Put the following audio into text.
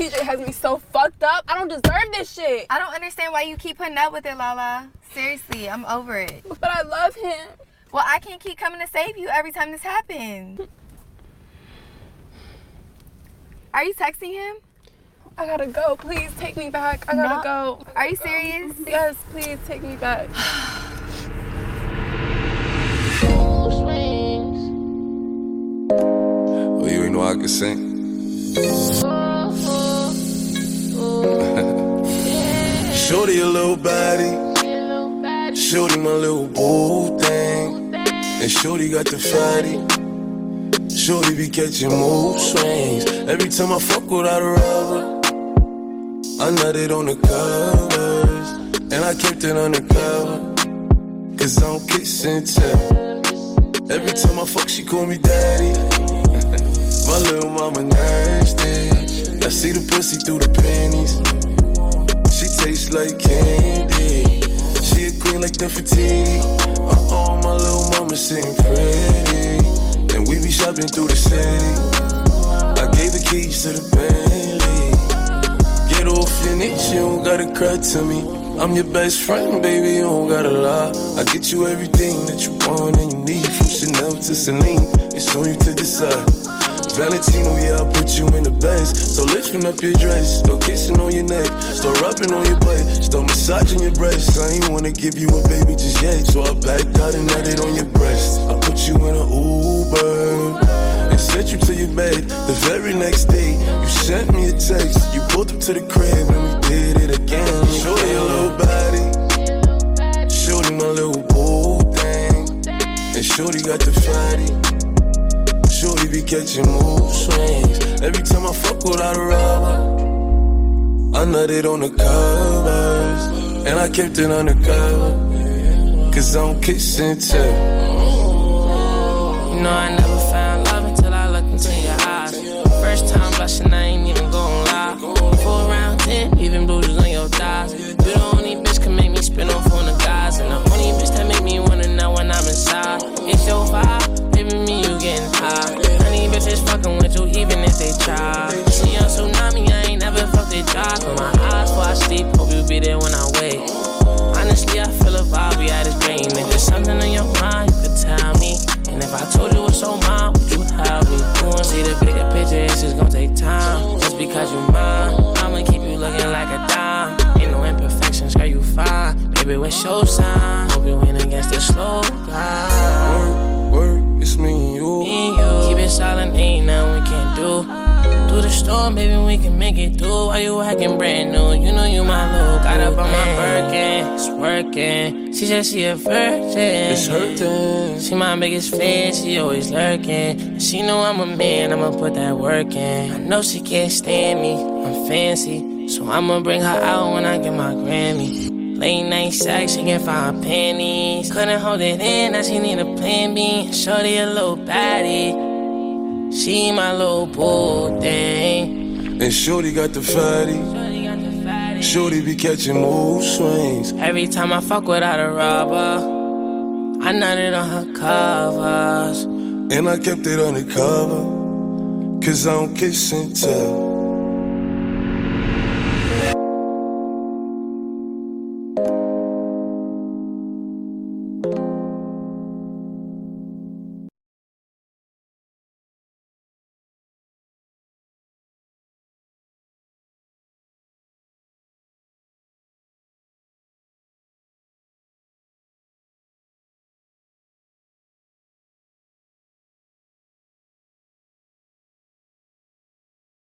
TJ has me so fucked up. I don't deserve this shit. I don't understand why you keep putting up with it, Lala. Seriously, I'm over it. But I love him. Well, I can't keep coming to save you every time this happens. Are you texting him? I gotta go. Please take me back. I gotta go. Are you serious? Yes, please take me back. Oh, you ain't know I could sing? Shorty a little body. Shorty my little boo thing. And Shorty got the fatty. Shorty be catching mood swings. Every time I fuck without a rubber, I nutted on the covers. And I kept it undercover. Cause I don't kiss and tell. Every time I fuck, she call me daddy. My little mama nasty. I see the pussy through the panties. She tastes like candy. She a queen like Nefertiti. Uh oh, my little mama sitting pretty. And we be shopping through the city. I gave the keys to the Bentley. Get off your niche, you don't gotta cry to me. I'm your best friend, baby, you don't gotta lie. I get you everything that you want and you need. From Chanel to Celine, it's on you to decide. Valentino, yeah, I put you in the best. So lifting up your dress, start kissing on your neck, start rubbing on your butt, start massaging your breasts. I ain't wanna give you a baby just yet, so I backed out and had it on your breast. I put you in an Uber and sent you to your bed. The very next day, you sent me a text. You pulled up to the crib and we did it again. Shorty a little body, shorty my little boo thing, and shorty got the fatty. Shorty be catching mood swings. Every time I fuck without a rubber, I nutted on the covers. And I kept it undercover. Cause I don't kiss and tell. You know I never found love until I looked into your eyes. First time blushing, I ain't even gon' lie. Four around ten, even bruises on your thighs. You the only bitch can make me spin off on the guys, and the only bitch that make me wanna know when I'm inside. It's your vibe, fine. Baby, what's your sign? Hope you win against the slow guy. Work, work, it's me and you. Me and you, keep it silent, ain't nothing we can do. Through the storm, baby, we can make it through. Why you acting brand new? You know you my little. Got up on my Birkin, it's working. She said she a virgin. It's hurting. She my biggest fan, she always lurking. She know I'm a man, I'ma put that work in. I know she can't stand me, I'm fancy. So I'ma bring her out when I get my Grammy. Late night sex, she can find panties. Couldn't hold it in, now she need a plan B. Shorty a little baddie. She my little boo thing. And Shorty got the fatty. Shorty got the fatty. Shorty be catching mood swings. Every time I fuck without a rubber, I nutted on her covers. And I kept it undercover. Cause I don't kiss and tell.